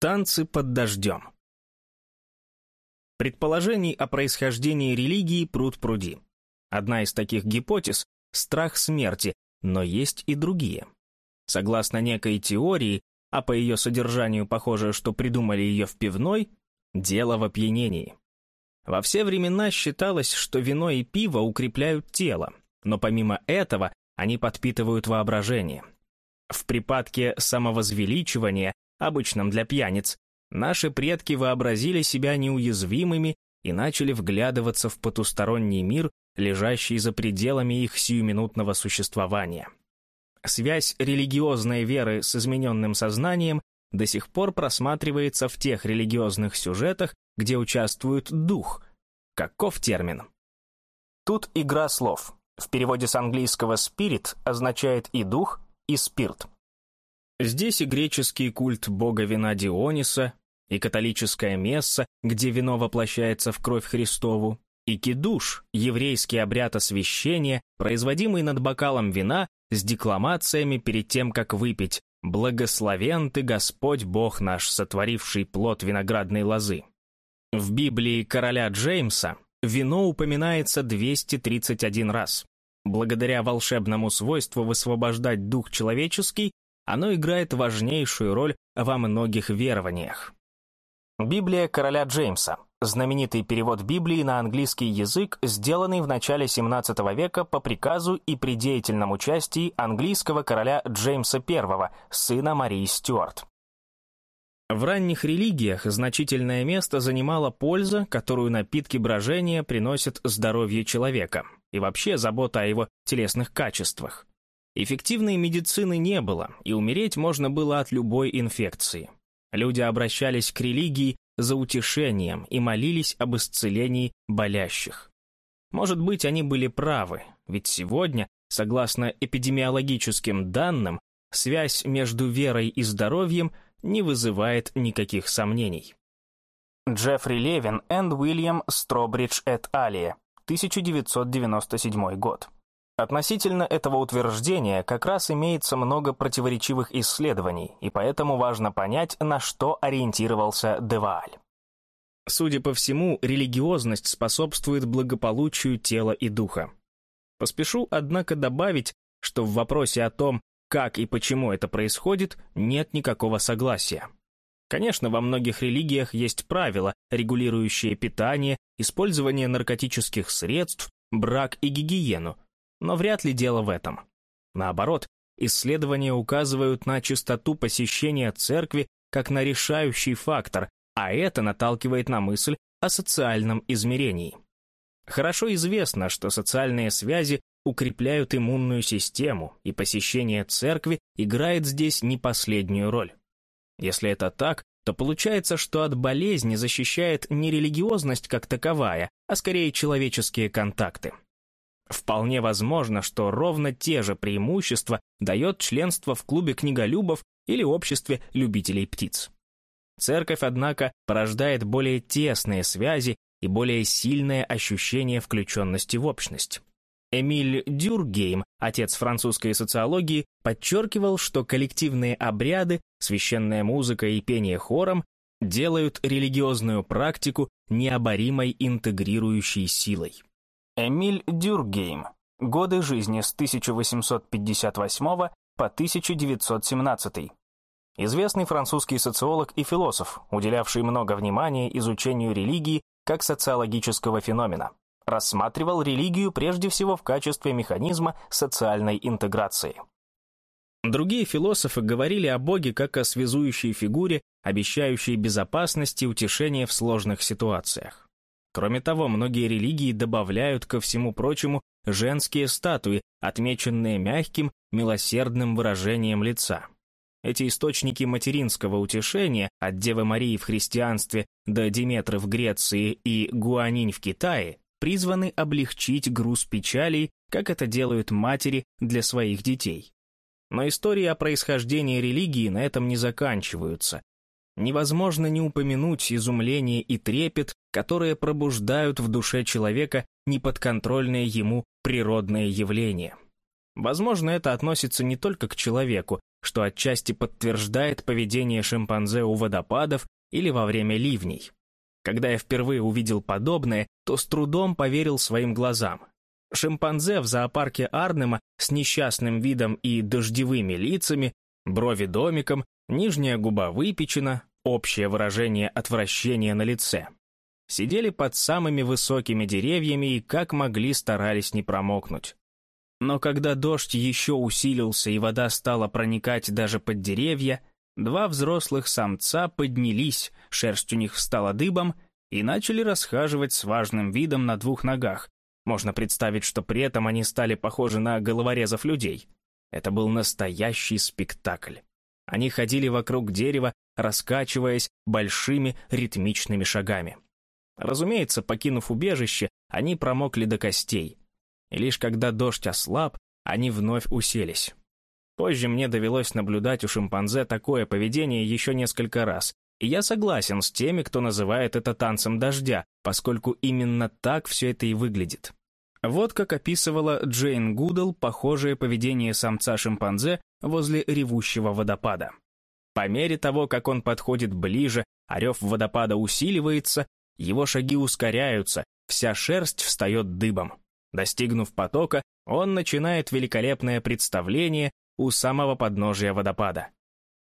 Танцы под дождем. Предположений о происхождении религии пруд пруди. Одна из таких гипотез – страх смерти, но есть и другие. Согласно некой теории, а по ее содержанию похоже, что придумали ее в пивной, дело в опьянении. Во все времена считалось, что вино и пиво укрепляют тело, но помимо этого они подпитывают воображение. В припадке самовозвеличивания обычном для пьяниц, наши предки вообразили себя неуязвимыми и начали вглядываться в потусторонний мир, лежащий за пределами их сиюминутного существования. Связь религиозной веры с измененным сознанием до сих пор просматривается в тех религиозных сюжетах, где участвует дух. Каков термин? Тут игра слов. В переводе с английского «spirit» означает и дух, и спирт. Здесь и греческий культ бога вина Диониса, и католическое месса, где вино воплощается в кровь Христову, и кидуш, еврейский обряд освящения, производимый над бокалом вина с декламациями перед тем, как выпить «Благословен ты, Господь Бог наш, сотворивший плод виноградной лозы». В Библии короля Джеймса вино упоминается 231 раз. Благодаря волшебному свойству высвобождать дух человеческий, оно играет важнейшую роль во многих верованиях. Библия короля Джеймса – знаменитый перевод Библии на английский язык, сделанный в начале XVII века по приказу и при деятельном участии английского короля Джеймса I, сына Марии Стюарт. В ранних религиях значительное место занимала польза, которую напитки брожения приносят здоровью человека, и вообще забота о его телесных качествах. Эффективной медицины не было, и умереть можно было от любой инфекции. Люди обращались к религии за утешением и молились об исцелении болящих. Может быть, они были правы, ведь сегодня, согласно эпидемиологическим данным, связь между верой и здоровьем не вызывает никаких сомнений. Джеффри Левин и Уильям Стробридж эт алия, 1997 год. Относительно этого утверждения как раз имеется много противоречивых исследований, и поэтому важно понять, на что ориентировался Девааль. Судя по всему, религиозность способствует благополучию тела и духа. Поспешу, однако, добавить, что в вопросе о том, как и почему это происходит, нет никакого согласия. Конечно, во многих религиях есть правила, регулирующие питание, использование наркотических средств, брак и гигиену, но вряд ли дело в этом. Наоборот, исследования указывают на частоту посещения церкви как на решающий фактор, а это наталкивает на мысль о социальном измерении. Хорошо известно, что социальные связи укрепляют иммунную систему, и посещение церкви играет здесь не последнюю роль. Если это так, то получается, что от болезни защищает не религиозность как таковая, а скорее человеческие контакты. Вполне возможно, что ровно те же преимущества дает членство в клубе книголюбов или обществе любителей птиц. Церковь, однако, порождает более тесные связи и более сильное ощущение включенности в общность. Эмиль Дюргейм, отец французской социологии, подчеркивал, что коллективные обряды, священная музыка и пение хором делают религиозную практику необоримой интегрирующей силой. Эмиль Дюргейм. Годы жизни с 1858 по 1917. Известный французский социолог и философ, уделявший много внимания изучению религии как социологического феномена. Рассматривал религию прежде всего в качестве механизма социальной интеграции. Другие философы говорили о Боге как о связующей фигуре, обещающей безопасность и утешение в сложных ситуациях. Кроме того, многие религии добавляют ко всему прочему женские статуи, отмеченные мягким, милосердным выражением лица. Эти источники материнского утешения от Девы Марии в христианстве до Диметры в Греции и Гуанинь в Китае призваны облегчить груз печалей, как это делают матери для своих детей. Но истории о происхождении религии на этом не заканчиваются, невозможно не упомянуть изумление и трепет, которые пробуждают в душе человека неподконтрольные ему природные явления. Возможно, это относится не только к человеку, что отчасти подтверждает поведение шимпанзе у водопадов или во время ливней. Когда я впервые увидел подобное, то с трудом поверил своим глазам. Шимпанзе в зоопарке Арнема с несчастным видом и дождевыми лицами, брови домиком, нижняя губа выпечена, общее выражение отвращения на лице. Сидели под самыми высокими деревьями и как могли старались не промокнуть. Но когда дождь еще усилился и вода стала проникать даже под деревья, два взрослых самца поднялись, шерсть у них встала дыбом, и начали расхаживать с важным видом на двух ногах. Можно представить, что при этом они стали похожи на головорезов людей. Это был настоящий спектакль. Они ходили вокруг дерева, раскачиваясь большими ритмичными шагами. Разумеется, покинув убежище, они промокли до костей. И лишь когда дождь ослаб, они вновь уселись. Позже мне довелось наблюдать у шимпанзе такое поведение еще несколько раз, и я согласен с теми, кто называет это танцем дождя, поскольку именно так все это и выглядит. Вот как описывала Джейн Гудл похожее поведение самца-шимпанзе возле ревущего водопада. По мере того, как он подходит ближе, а рев водопада усиливается, его шаги ускоряются, вся шерсть встает дыбом. Достигнув потока, он начинает великолепное представление у самого подножия водопада.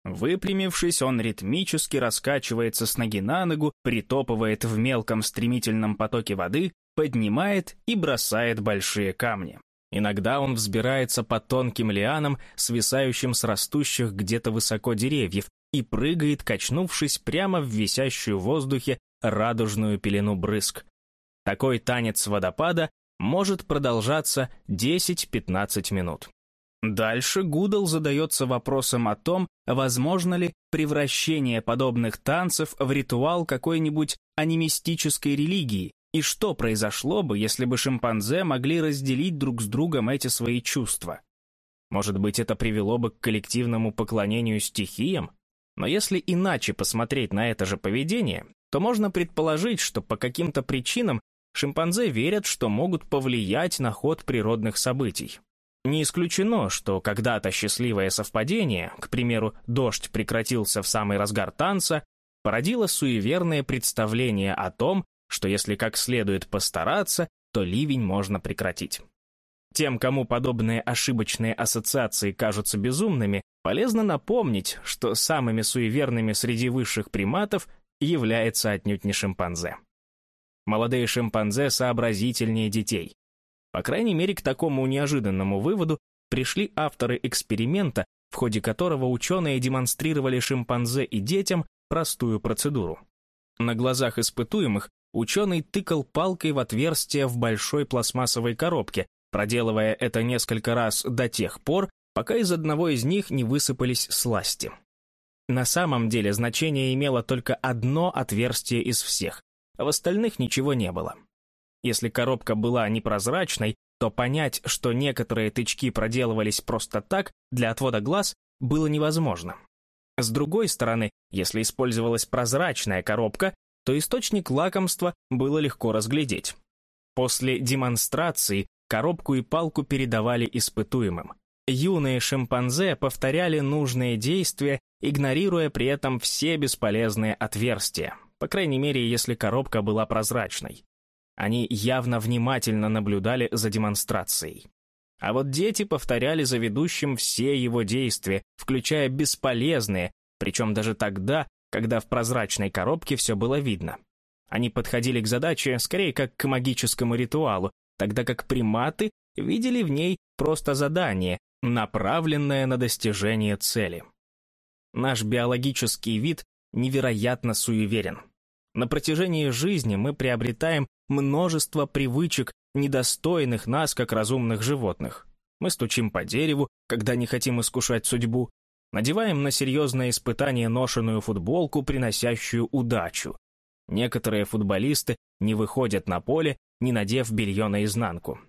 Выпрямившись, он ритмически раскачивается с ноги на ногу, притопывает в мелком стремительном потоке воды, поднимает и бросает большие камни. Иногда он взбирается по тонким лианам, свисающим с растущих где-то высоко деревьев, и прыгает, качнувшись прямо в висящую в воздухе радужную пелену брызг. Такой танец водопада может продолжаться 10-15 минут. Дальше Гудл задается вопросом о том, возможно ли превращение подобных танцев в ритуал какой-нибудь анимистической религии, и что произошло бы, если бы шимпанзе могли разделить друг с другом эти свои чувства. Может быть, это привело бы к коллективному поклонению стихиям? Но если иначе посмотреть на это же поведение, то можно предположить, что по каким-то причинам шимпанзе верят, что могут повлиять на ход природных событий. Не исключено, что когда-то счастливое совпадение, к примеру, дождь прекратился в самый разгар танца, породило суеверное представление о том, что если как следует постараться, то ливень можно прекратить. Тем, кому подобные ошибочные ассоциации кажутся безумными, полезно напомнить, что самыми суеверными среди высших приматов является отнюдь не шимпанзе. Молодые шимпанзе сообразительнее детей, по крайней мере, к такому неожиданному выводу пришли авторы эксперимента, в ходе которого ученые демонстрировали шимпанзе и детям простую процедуру. На глазах испытуемых ученый тыкал палкой в отверстие в большой пластмассовой коробке, проделывая это несколько раз до тех пор, пока из одного из них не высыпались сласти. На самом деле значение имело только одно отверстие из всех, а в остальных ничего не было. Если коробка была непрозрачной, то понять, что некоторые тычки проделывались просто так, для отвода глаз, было невозможно. С другой стороны, если использовалась прозрачная коробка, то источник лакомства было легко разглядеть. После демонстрации коробку и палку передавали испытуемым. Юные шимпанзе повторяли нужные действия, игнорируя при этом все бесполезные отверстия, по крайней мере, если коробка была прозрачной. Они явно внимательно наблюдали за демонстрацией. А вот дети повторяли за ведущим все его действия, включая бесполезные, причем даже тогда, когда в прозрачной коробке все было видно. Они подходили к задаче скорее как к магическому ритуалу, тогда как приматы видели в ней просто задание, направленное на достижение цели. Наш биологический вид невероятно суеверен. На протяжении жизни мы приобретаем множество привычек, недостойных нас, как разумных животных. Мы стучим по дереву, когда не хотим искушать судьбу, надеваем на серьезное испытание ношеную футболку, приносящую удачу. Некоторые футболисты не выходят на поле, не надев белье наизнанку.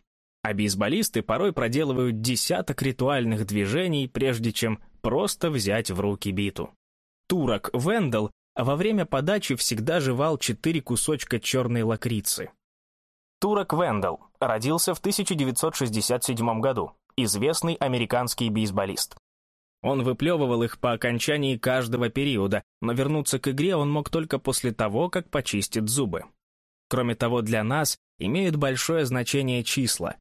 А бейсболисты порой проделывают десяток ритуальных движений, прежде чем просто взять в руки биту. Турок Вендел во время подачи всегда жевал четыре кусочка черной лакрицы. Турок Вендел родился в 1967 году, известный американский бейсболист. Он выплевывал их по окончании каждого периода, но вернуться к игре он мог только после того, как почистит зубы. Кроме того, для нас имеют большое значение числа.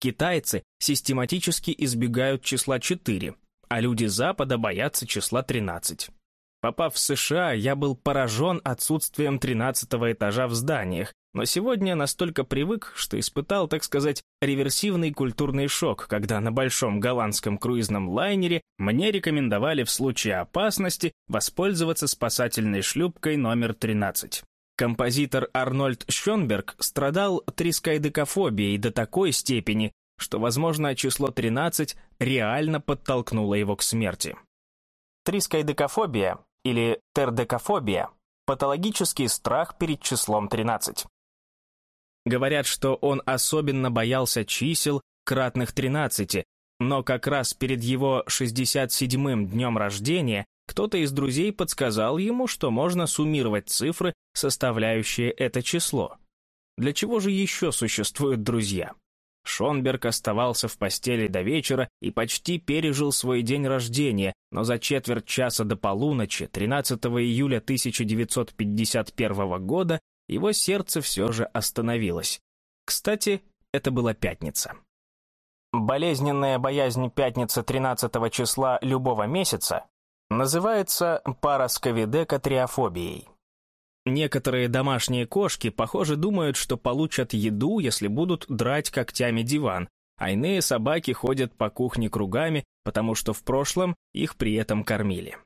Китайцы систематически избегают числа 4, а люди Запада боятся числа 13. Попав в США, я был поражен отсутствием 13 этажа в зданиях, но сегодня настолько привык, что испытал, так сказать, реверсивный культурный шок, когда на большом голландском круизном лайнере мне рекомендовали в случае опасности воспользоваться спасательной шлюпкой номер 13. Композитор Арнольд Шонберг страдал трискайдекофобией до такой степени, что, возможно, число 13 реально подтолкнуло его к смерти. Трискайдекофобия или тердекофобия – патологический страх перед числом 13. Говорят, что он особенно боялся чисел, кратных 13, но как раз перед его 67-м днем рождения кто-то из друзей подсказал ему, что можно суммировать цифры, составляющие это число. Для чего же еще существуют друзья? Шонберг оставался в постели до вечера и почти пережил свой день рождения, но за четверть часа до полуночи, 13 июля 1951 года, его сердце все же остановилось. Кстати, это была пятница. Болезненная боязнь пятницы 13 числа любого месяца называется парасковидекотриофобией. Некоторые домашние кошки, похоже, думают, что получат еду, если будут драть когтями диван, а иные собаки ходят по кухне кругами, потому что в прошлом их при этом кормили.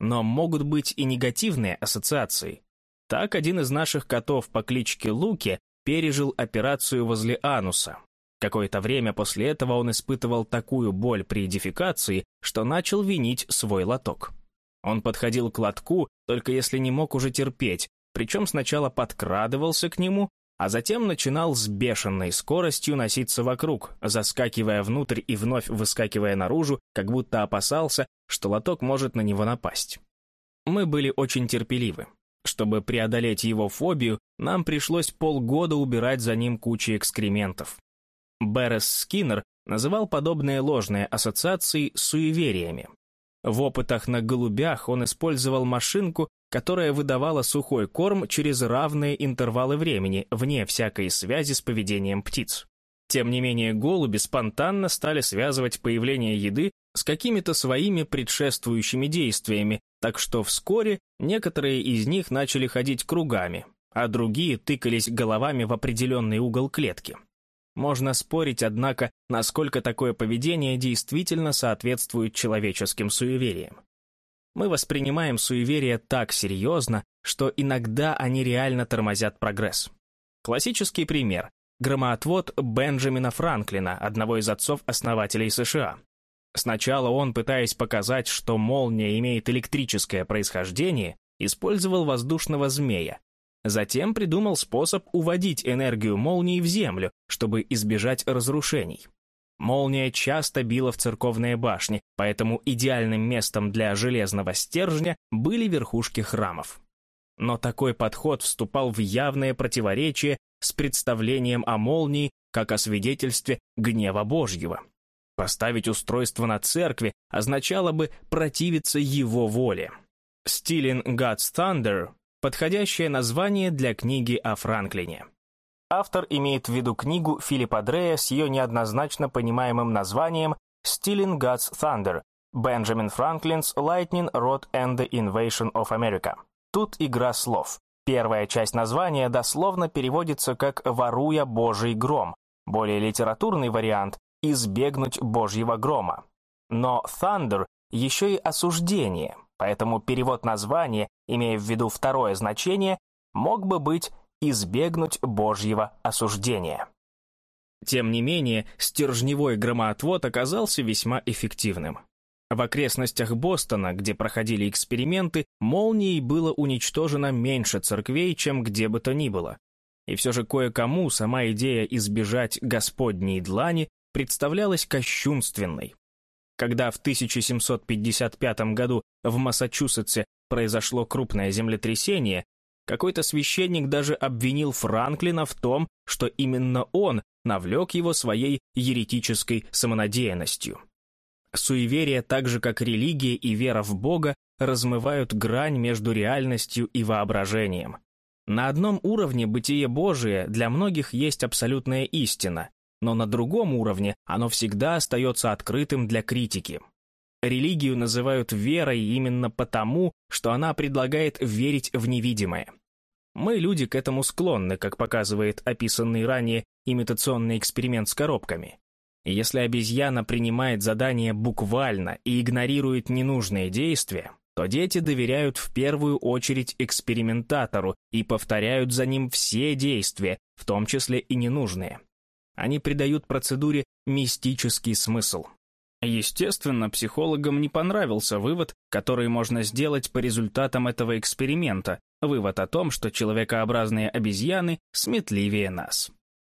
Но могут быть и негативные ассоциации. Так один из наших котов по кличке Луки пережил операцию возле ануса. Какое-то время после этого он испытывал такую боль при дефекации, что начал винить свой лоток. Он подходил к лотку, только если не мог уже терпеть, причем сначала подкрадывался к нему, а затем начинал с бешеной скоростью носиться вокруг, заскакивая внутрь и вновь выскакивая наружу, как будто опасался, что лоток может на него напасть. Мы были очень терпеливы. Чтобы преодолеть его фобию, нам пришлось полгода убирать за ним кучи экскрементов. Беррес Скиннер называл подобные ложные ассоциации суевериями. В опытах на голубях он использовал машинку, которая выдавала сухой корм через равные интервалы времени, вне всякой связи с поведением птиц. Тем не менее, голуби спонтанно стали связывать появление еды с какими-то своими предшествующими действиями, так что вскоре некоторые из них начали ходить кругами, а другие тыкались головами в определенный угол клетки. Можно спорить, однако, насколько такое поведение действительно соответствует человеческим суевериям. Мы воспринимаем суеверия так серьезно, что иногда они реально тормозят прогресс. Классический пример – громоотвод Бенджамина Франклина, одного из отцов-основателей США. Сначала он, пытаясь показать, что молния имеет электрическое происхождение, использовал воздушного змея, Затем придумал способ уводить энергию молнии в землю, чтобы избежать разрушений. Молния часто била в церковные башни, поэтому идеальным местом для железного стержня были верхушки храмов. Но такой подход вступал в явное противоречие с представлением о молнии как о свидетельстве гнева Божьего. Поставить устройство на церкви означало бы противиться его воле. Stealing God's Thunder подходящее название для книги о Франклине. Автор имеет в виду книгу Филиппа Дрея с ее неоднозначно понимаемым названием «Stealing God's Thunder» Benjamin Franklin's Lightning Rod and the Invasion of America. Тут игра слов. Первая часть названия дословно переводится как «воруя Божий гром», более литературный вариант «избегнуть Божьего грома». Но «thunder» еще и осуждение, поэтому перевод названия, имея в виду второе значение, мог бы быть «избегнуть Божьего осуждения». Тем не менее, стержневой громоотвод оказался весьма эффективным. В окрестностях Бостона, где проходили эксперименты, молнией было уничтожено меньше церквей, чем где бы то ни было. И все же кое-кому сама идея избежать Господней длани представлялась кощунственной. Когда в 1755 году в Массачусетсе произошло крупное землетрясение, какой-то священник даже обвинил Франклина в том, что именно он навлек его своей еретической самонадеянностью. Суеверие, так же как религия и вера в Бога, размывают грань между реальностью и воображением. На одном уровне бытие Божие для многих есть абсолютная истина, но на другом уровне оно всегда остается открытым для критики. Религию называют верой именно потому, что она предлагает верить в невидимое. Мы, люди, к этому склонны, как показывает описанный ранее имитационный эксперимент с коробками. Если обезьяна принимает задание буквально и игнорирует ненужные действия, то дети доверяют в первую очередь экспериментатору и повторяют за ним все действия, в том числе и ненужные. Они придают процедуре мистический смысл. Естественно, психологам не понравился вывод, который можно сделать по результатам этого эксперимента, вывод о том, что человекообразные обезьяны сметливее нас.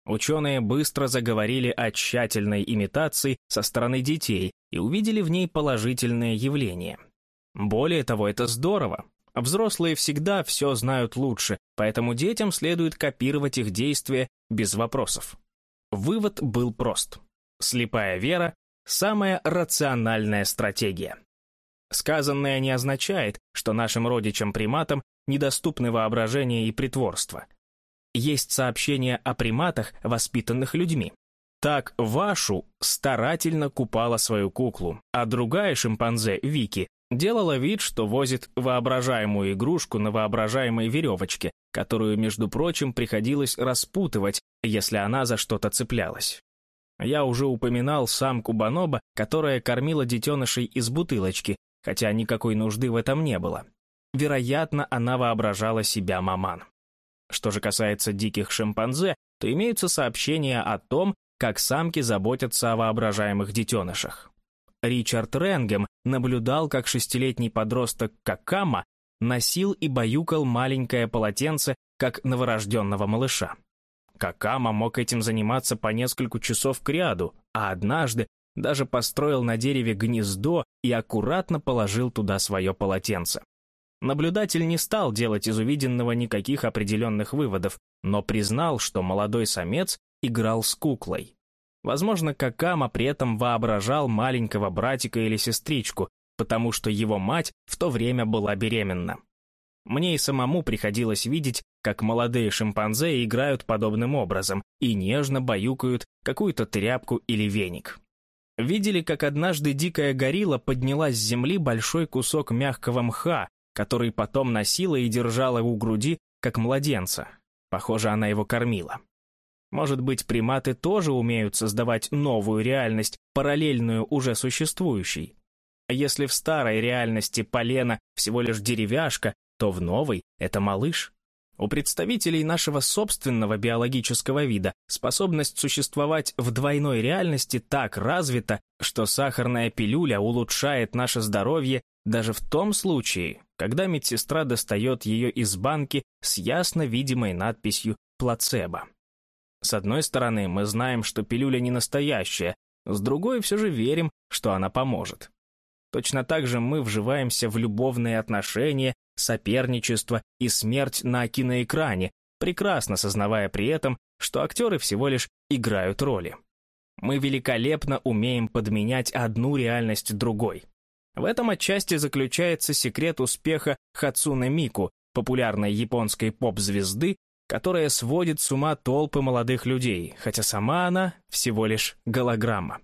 Ученые быстро заговорили о тщательной имитации со стороны детей и увидели в ней положительное явление. Более того, это здорово. Взрослые всегда все знают лучше, поэтому детям следует копировать их действия без вопросов. Вывод был прост. Слепая вера – самая рациональная стратегия. Сказанное не означает, что нашим родичам-приматам недоступны воображение и притворство. Есть сообщения о приматах, воспитанных людьми. Так Вашу старательно купала свою куклу, а другая шимпанзе, Вики, делала вид, что возит воображаемую игрушку на воображаемой веревочке, которую, между прочим, приходилось распутывать, если она за что-то цеплялась. Я уже упоминал самку Баноба, которая кормила детенышей из бутылочки, хотя никакой нужды в этом не было. Вероятно, она воображала себя маман. Что же касается диких шимпанзе, то имеются сообщения о том, как самки заботятся о воображаемых детенышах. Ричард Ренгем наблюдал, как шестилетний подросток Какама носил и баюкал маленькое полотенце, как новорожденного малыша. Какама мог этим заниматься по несколько часов к ряду, а однажды даже построил на дереве гнездо и аккуратно положил туда свое полотенце. Наблюдатель не стал делать из увиденного никаких определенных выводов, но признал, что молодой самец играл с куклой. Возможно, Какама при этом воображал маленького братика или сестричку, потому что его мать в то время была беременна. Мне и самому приходилось видеть, как молодые шимпанзе играют подобным образом и нежно баюкают какую-то тряпку или веник. Видели, как однажды дикая горилла подняла с земли большой кусок мягкого мха, который потом носила и держала у груди, как младенца. Похоже, она его кормила. Может быть, приматы тоже умеют создавать новую реальность, параллельную уже существующей. Если в старой реальности полено всего лишь деревяшка, то в новой — это малыш. У представителей нашего собственного биологического вида способность существовать в двойной реальности так развита, что сахарная пилюля улучшает наше здоровье даже в том случае, когда медсестра достает ее из банки с ясно видимой надписью «плацебо». С одной стороны, мы знаем, что пилюля не настоящая, с другой все же верим, что она поможет. Точно так же мы вживаемся в любовные отношения, соперничество и смерть на киноэкране, прекрасно сознавая при этом, что актеры всего лишь играют роли. Мы великолепно умеем подменять одну реальность другой. В этом отчасти заключается секрет успеха Хацуне Мику, популярной японской поп-звезды, которая сводит с ума толпы молодых людей, хотя сама она всего лишь голограмма.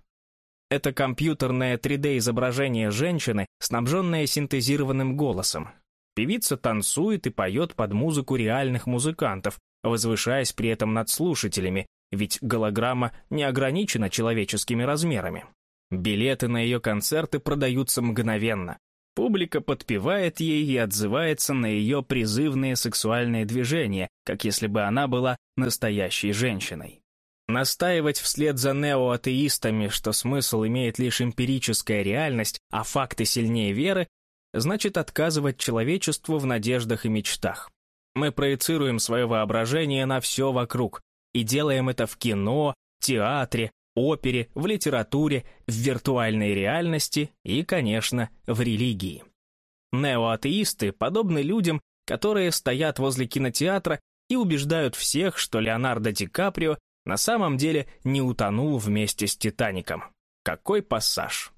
Это компьютерное 3D-изображение женщины, снабженное синтезированным голосом. Певица танцует и поет под музыку реальных музыкантов, возвышаясь при этом над слушателями, ведь голограмма не ограничена человеческими размерами. Билеты на ее концерты продаются мгновенно. Публика подпевает ей и отзывается на ее призывные сексуальные движения, как если бы она была настоящей женщиной. Настаивать вслед за неоатеистами, что смысл имеет лишь эмпирическая реальность, а факты сильнее веры, значит отказывать человечеству в надеждах и мечтах. Мы проецируем свое воображение на все вокруг и делаем это в кино, театре, опере, в литературе, в виртуальной реальности и, конечно, в религии. Неоатеисты подобны людям, которые стоят возле кинотеатра и убеждают всех, что Леонардо Ди Каприо на самом деле не утонул вместе с «Титаником». Какой пассаж!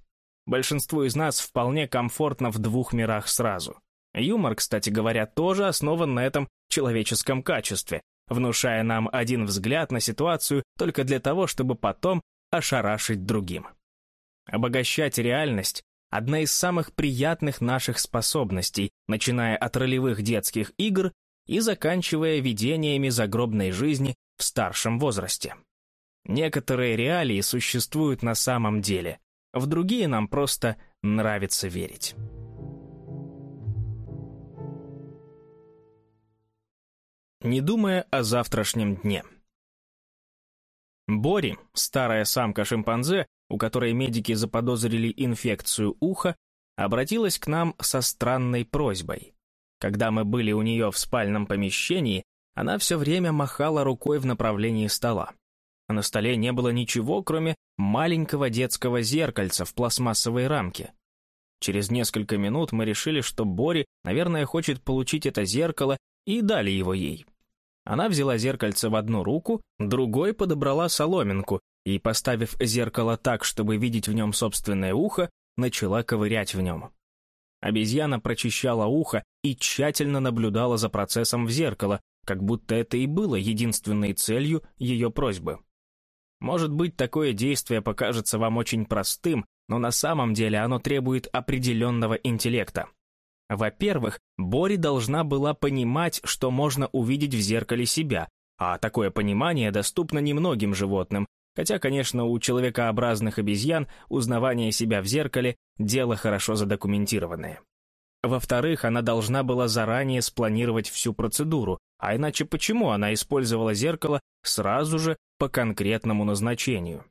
Большинству из нас вполне комфортно в двух мирах сразу. Юмор, кстати говоря, тоже основан на этом человеческом качестве, внушая нам один взгляд на ситуацию только для того, чтобы потом ошарашить другим. Обогащать реальность – одна из самых приятных наших способностей, начиная от ролевых детских игр и заканчивая видениями загробной жизни в старшем возрасте. Некоторые реалии существуют на самом деле, в другие нам просто нравится верить. Не думая о завтрашнем дне. Бори, старая самка шимпанзе, у которой медики заподозрили инфекцию уха, обратилась к нам со странной просьбой. Когда мы были у нее в спальном помещении, она все время махала рукой в направлении стола. На столе не было ничего, кроме маленького детского зеркальца в пластмассовой рамке. Через несколько минут мы решили, что Бори, наверное, хочет получить это зеркало, и дали его ей. Она взяла зеркальце в одну руку, другой подобрала соломинку и, поставив зеркало так, чтобы видеть в нем собственное ухо, начала ковырять в нем. Обезьяна прочищала ухо и тщательно наблюдала за процессом в зеркало, как будто это и было единственной целью ее просьбы. Может быть, такое действие покажется вам очень простым, но на самом деле оно требует определенного интеллекта. Во-первых, Бори должна была понимать, что можно увидеть в зеркале себя, а такое понимание доступно немногим животным, хотя, конечно, у человекообразных обезьян узнавание себя в зеркале – дело хорошо задокументированное. Во-вторых, она должна была заранее спланировать всю процедуру, а иначе почему она использовала зеркало сразу же по конкретному назначению?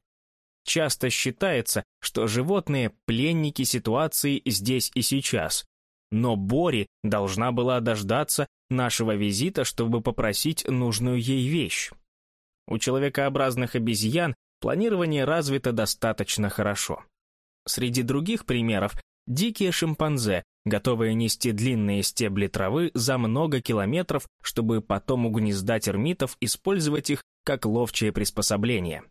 Часто считается, что животные – пленники ситуации здесь и сейчас, но Бори должна была дождаться нашего визита, чтобы попросить нужную ей вещь. У человекообразных обезьян планирование развито достаточно хорошо. Среди других примеров – дикие шимпанзе, готовые нести длинные стебли травы за много километров, чтобы потом у гнезда термитов использовать их как ловчее приспособление.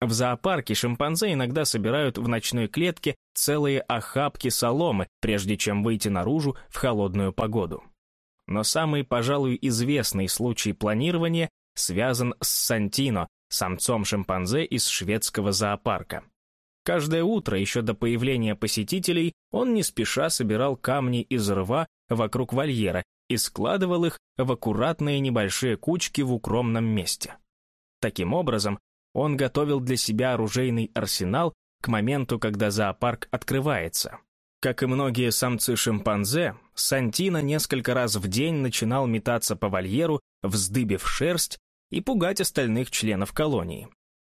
В зоопарке шимпанзе иногда собирают в ночной клетке целые охапки соломы, прежде чем выйти наружу в холодную погоду. Но самый, пожалуй, известный случай планирования связан с Сантино, самцом шимпанзе из шведского зоопарка. Каждое утро, еще до появления посетителей, он не спеша собирал камни из рва вокруг вольера и складывал их в аккуратные небольшие кучки в укромном месте. Таким образом, он готовил для себя оружейный арсенал к моменту, когда зоопарк открывается. Как и многие самцы-шимпанзе, Сантино несколько раз в день начинал метаться по вольеру, вздыбив шерсть и пугать остальных членов колонии.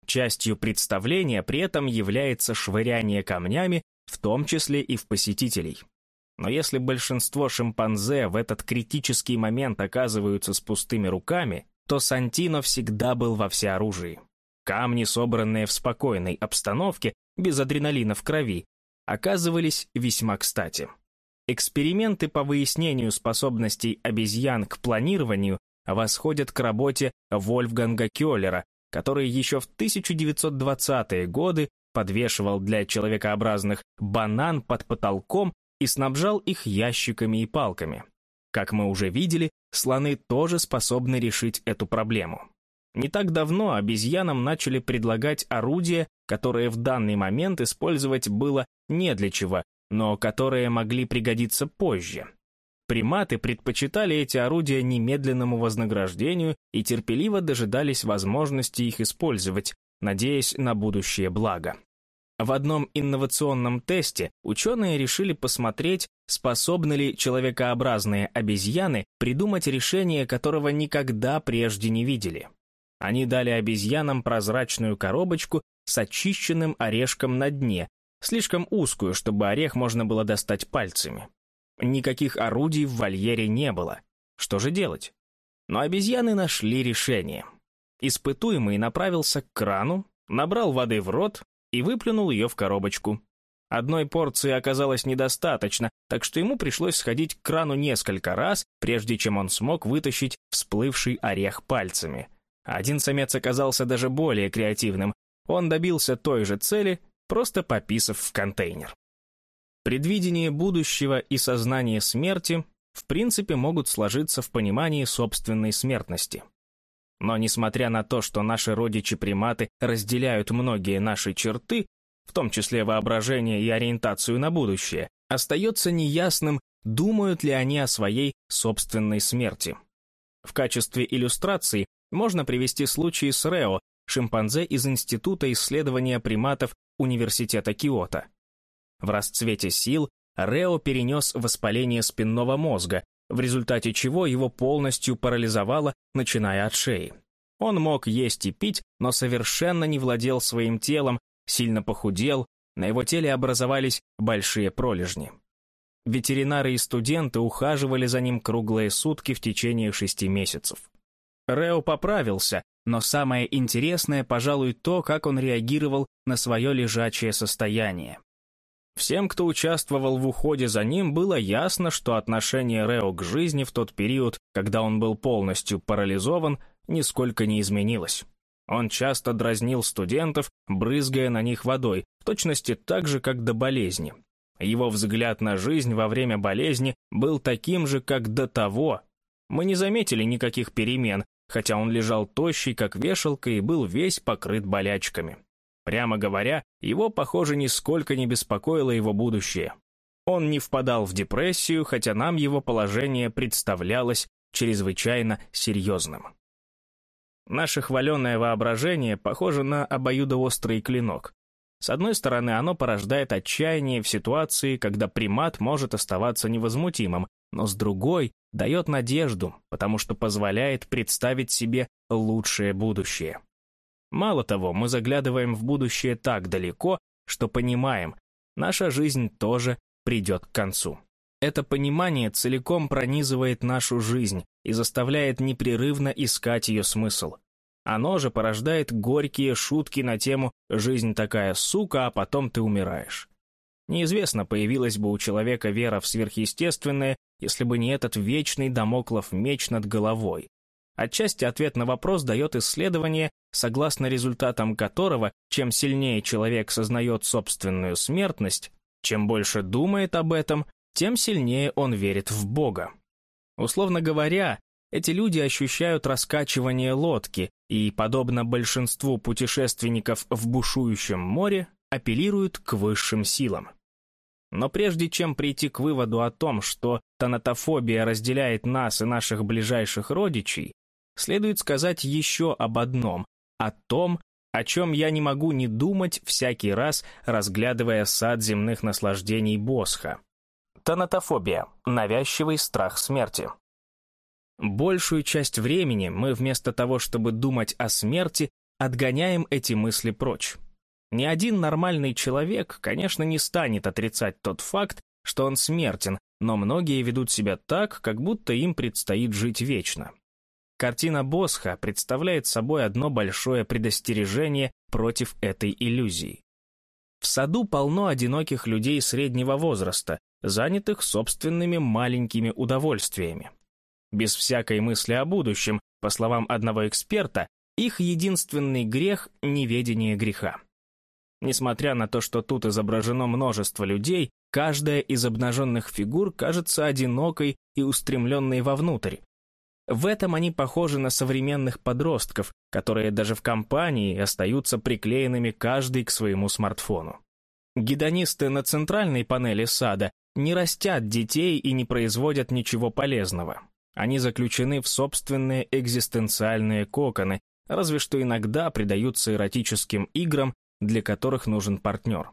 Частью представления при этом является швыряние камнями, в том числе и в посетителей. Но если большинство шимпанзе в этот критический момент оказываются с пустыми руками, то Сантино всегда был во всеоружии. Камни, собранные в спокойной обстановке, без адреналина в крови, оказывались весьма кстати. Эксперименты по выяснению способностей обезьян к планированию восходят к работе Вольфганга Кёллера, который еще в 1920-е годы подвешивал для человекообразных банан под потолком и снабжал их ящиками и палками. Как мы уже видели, слоны тоже способны решить эту проблему. Не так давно обезьянам начали предлагать орудия, которые в данный момент использовать было не для чего, но которые могли пригодиться позже. Приматы предпочитали эти орудия немедленному вознаграждению и терпеливо дожидались возможности их использовать, надеясь на будущее благо. В одном инновационном тесте ученые решили посмотреть, способны ли человекообразные обезьяны придумать решение, которого никогда прежде не видели. Они дали обезьянам прозрачную коробочку с очищенным орешком на дне, слишком узкую, чтобы орех можно было достать пальцами. Никаких орудий в вольере не было. Что же делать? Но обезьяны нашли решение. Испытуемый направился к крану, набрал воды в рот и выплюнул ее в коробочку. Одной порции оказалось недостаточно, так что ему пришлось сходить к крану несколько раз, прежде чем он смог вытащить всплывший орех пальцами – один самец оказался даже более креативным. Он добился той же цели, просто пописав в контейнер. Предвидение будущего и сознание смерти в принципе могут сложиться в понимании собственной смертности. Но несмотря на то, что наши родичи-приматы разделяют многие наши черты, в том числе воображение и ориентацию на будущее, остается неясным, думают ли они о своей собственной смерти. В качестве иллюстрации можно привести случай с Рео, шимпанзе из Института исследования приматов Университета Киото. В расцвете сил Рео перенес воспаление спинного мозга, в результате чего его полностью парализовало, начиная от шеи. Он мог есть и пить, но совершенно не владел своим телом, сильно похудел, на его теле образовались большие пролежни. Ветеринары и студенты ухаживали за ним круглые сутки в течение шести месяцев. Рео поправился, но самое интересное, пожалуй, то, как он реагировал на свое лежачее состояние. Всем, кто участвовал в уходе за ним, было ясно, что отношение Рео к жизни в тот период, когда он был полностью парализован, нисколько не изменилось. Он часто дразнил студентов, брызгая на них водой, в точности так же, как до болезни. Его взгляд на жизнь во время болезни был таким же, как до того. Мы не заметили никаких перемен, хотя он лежал тощий, как вешалка, и был весь покрыт болячками. Прямо говоря, его, похоже, нисколько не беспокоило его будущее. Он не впадал в депрессию, хотя нам его положение представлялось чрезвычайно серьезным. Наше хваленное воображение похоже на обоюдоострый клинок. С одной стороны, оно порождает отчаяние в ситуации, когда примат может оставаться невозмутимым, но с другой дает надежду, потому что позволяет представить себе лучшее будущее. Мало того, мы заглядываем в будущее так далеко, что понимаем, наша жизнь тоже придет к концу. Это понимание целиком пронизывает нашу жизнь и заставляет непрерывно искать ее смысл. Оно же порождает горькие шутки на тему «жизнь такая сука, а потом ты умираешь». Неизвестно, появилась бы у человека вера в сверхъестественное, если бы не этот вечный домоклов меч над головой, Отчасти ответ на вопрос дает исследование, согласно результатам которого, чем сильнее человек сознает собственную смертность, чем больше думает об этом, тем сильнее он верит в Бога. Условно говоря, эти люди ощущают раскачивание лодки и, подобно большинству путешественников в бушующем море, апеллируют к высшим силам. Но прежде чем прийти к выводу о том, что тонатофобия разделяет нас и наших ближайших родичей, следует сказать еще об одном, о том, о чем я не могу не думать всякий раз, разглядывая сад земных наслаждений Босха. Тонатофобия – навязчивый страх смерти. Большую часть времени мы вместо того, чтобы думать о смерти, отгоняем эти мысли прочь. Ни один нормальный человек, конечно, не станет отрицать тот факт, что он смертен, но многие ведут себя так, как будто им предстоит жить вечно. Картина Босха представляет собой одно большое предостережение против этой иллюзии. В саду полно одиноких людей среднего возраста, занятых собственными маленькими удовольствиями. Без всякой мысли о будущем, по словам одного эксперта, их единственный грех – неведение греха. Несмотря на то, что тут изображено множество людей, каждая из обнаженных фигур кажется одинокой и устремленной вовнутрь, в этом они похожи на современных подростков, которые даже в компании остаются приклеенными каждый к своему смартфону. Гедонисты на центральной панели сада не растят детей и не производят ничего полезного. Они заключены в собственные экзистенциальные коконы, разве что иногда предаются эротическим играм, для которых нужен партнер.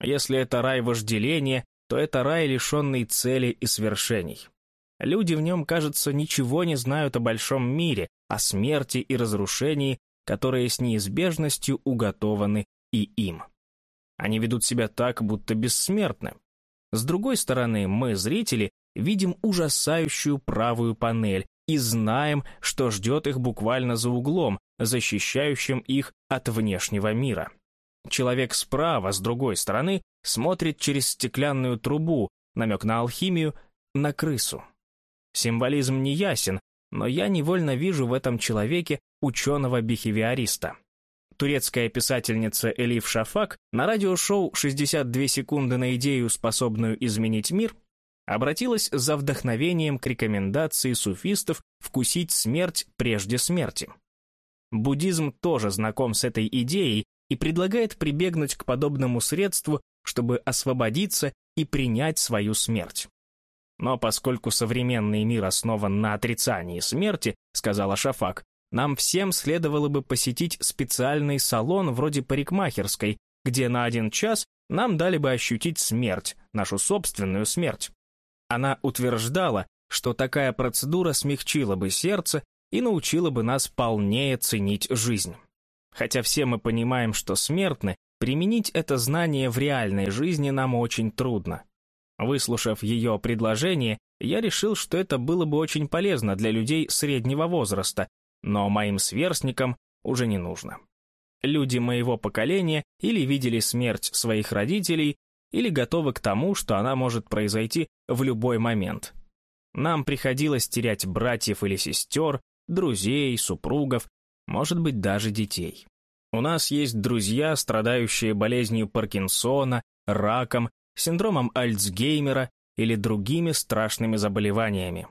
Если это рай вожделения, то это рай, лишенный цели и свершений. Люди в нем, кажется, ничего не знают о большом мире, о смерти и разрушении, которые с неизбежностью уготованы и им. Они ведут себя так, будто бессмертны. С другой стороны, мы, зрители, видим ужасающую правую панель и знаем, что ждет их буквально за углом, защищающим их от внешнего мира. Человек справа, с другой стороны, смотрит через стеклянную трубу, намек на алхимию, на крысу. Символизм не ясен, но я невольно вижу в этом человеке ученого-бихевиориста. турецкая писательница Элиф Шафак на радиошоу «62 секунды на идею, способную изменить мир» обратилась за вдохновением к рекомендации суфистов вкусить смерть прежде смерти. Буддизм тоже знаком с этой идеей и предлагает прибегнуть к подобному средству, чтобы освободиться и принять свою смерть. Но поскольку современный мир основан на отрицании смерти, сказала Шафак, нам всем следовало бы посетить специальный салон вроде парикмахерской, где на один час нам дали бы ощутить смерть, нашу собственную смерть. Она утверждала, что такая процедура смягчила бы сердце и научила бы нас полнее ценить жизнь. Хотя все мы понимаем, что смертны, применить это знание в реальной жизни нам очень трудно. Выслушав ее предложение, я решил, что это было бы очень полезно для людей среднего возраста, но моим сверстникам уже не нужно. Люди моего поколения или видели смерть своих родителей, или готовы к тому, что она может произойти в любой момент. Нам приходилось терять братьев или сестер, друзей, супругов, может быть, даже детей. У нас есть друзья, страдающие болезнью Паркинсона, раком, синдромом Альцгеймера или другими страшными заболеваниями.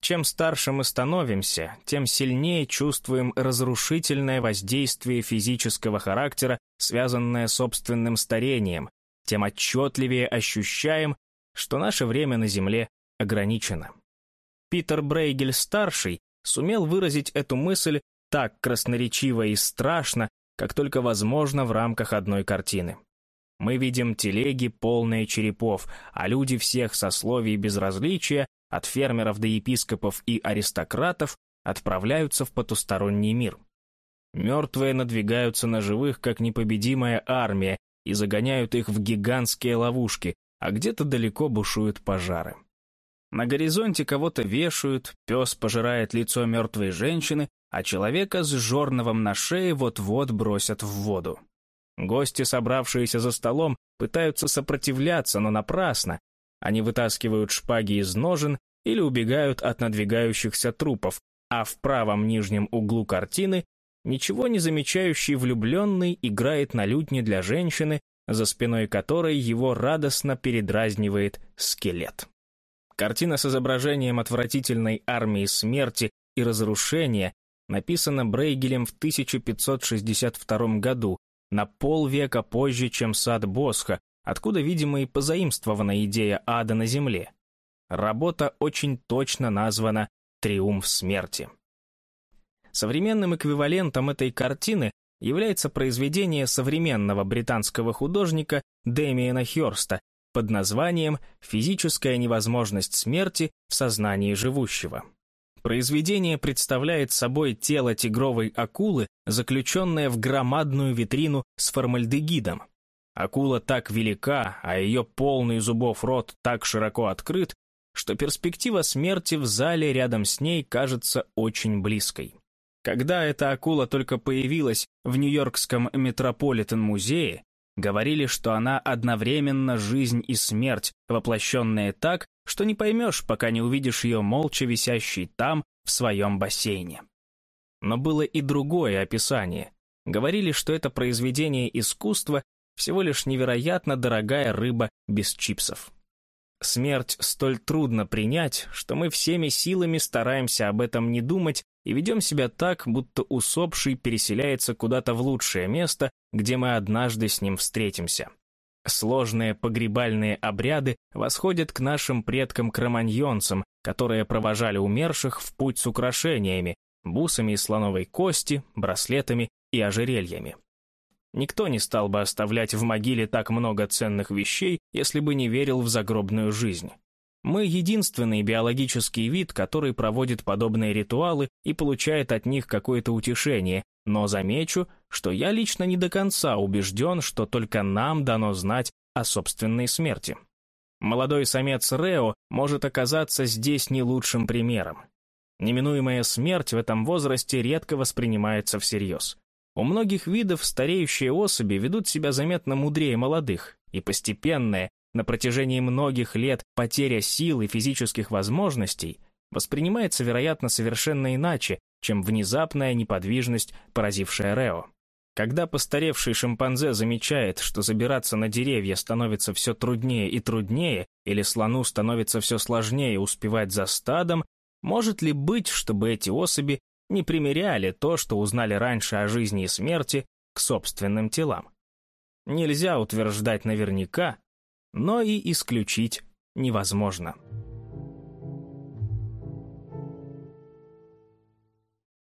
Чем старше мы становимся, тем сильнее чувствуем разрушительное воздействие физического характера, связанное с собственным старением, тем отчетливее ощущаем, что наше время на Земле ограничено. Питер Брейгель-старший сумел выразить эту мысль так красноречиво и страшно, как только возможно в рамках одной картины. Мы видим телеги, полные черепов, а люди всех сословий безразличия, от фермеров до епископов и аристократов, отправляются в потусторонний мир. Мертвые надвигаются на живых, как непобедимая армия, и загоняют их в гигантские ловушки, а где-то далеко бушуют пожары. На горизонте кого-то вешают, пес пожирает лицо мертвой женщины, а человека с жорновом на шее вот-вот бросят в воду. Гости, собравшиеся за столом, пытаются сопротивляться, но напрасно. Они вытаскивают шпаги из ножен или убегают от надвигающихся трупов, а в правом нижнем углу картины ничего не замечающий влюбленный играет на лютне для женщины, за спиной которой его радостно передразнивает скелет. Картина с изображением отвратительной армии смерти и разрушения написана Брейгелем в 1562 году на полвека позже, чем сад Босха, откуда, видимо, и позаимствована идея ада на земле. Работа очень точно названа «Триумф смерти». Современным эквивалентом этой картины является произведение современного британского художника Дэмиена Хёрста под названием «Физическая невозможность смерти в сознании живущего». Произведение представляет собой тело тигровой акулы, заключенное в громадную витрину с формальдегидом. Акула так велика, а ее полный зубов рот так широко открыт, что перспектива смерти в зале рядом с ней кажется очень близкой. Когда эта акула только появилась в Нью-Йоркском Метрополитен-музее, говорили, что она одновременно жизнь и смерть, воплощенные так, что не поймешь, пока не увидишь ее молча висящей там, в своем бассейне. Но было и другое описание. Говорили, что это произведение искусства всего лишь невероятно дорогая рыба без чипсов. Смерть столь трудно принять, что мы всеми силами стараемся об этом не думать и ведем себя так, будто усопший переселяется куда-то в лучшее место, где мы однажды с ним встретимся. Сложные погребальные обряды восходят к нашим предкам-кроманьонцам, которые провожали умерших в путь с украшениями, бусами из слоновой кости, браслетами и ожерельями. Никто не стал бы оставлять в могиле так много ценных вещей, если бы не верил в загробную жизнь. Мы единственный биологический вид, который проводит подобные ритуалы и получает от них какое-то утешение, но замечу, что я лично не до конца убежден, что только нам дано знать о собственной смерти. Молодой самец Рео может оказаться здесь не лучшим примером. Неминуемая смерть в этом возрасте редко воспринимается всерьез. У многих видов стареющие особи ведут себя заметно мудрее молодых, и постепенное, на протяжении многих лет потеря сил и физических возможностей воспринимается, вероятно, совершенно иначе, чем внезапная неподвижность, поразившая Рео. Когда постаревший шимпанзе замечает, что забираться на деревья становится все труднее и труднее, или слону становится все сложнее успевать за стадом, может ли быть, чтобы эти особи не примеряли то, что узнали раньше о жизни и смерти, к собственным телам? Нельзя утверждать наверняка, но и исключить невозможно.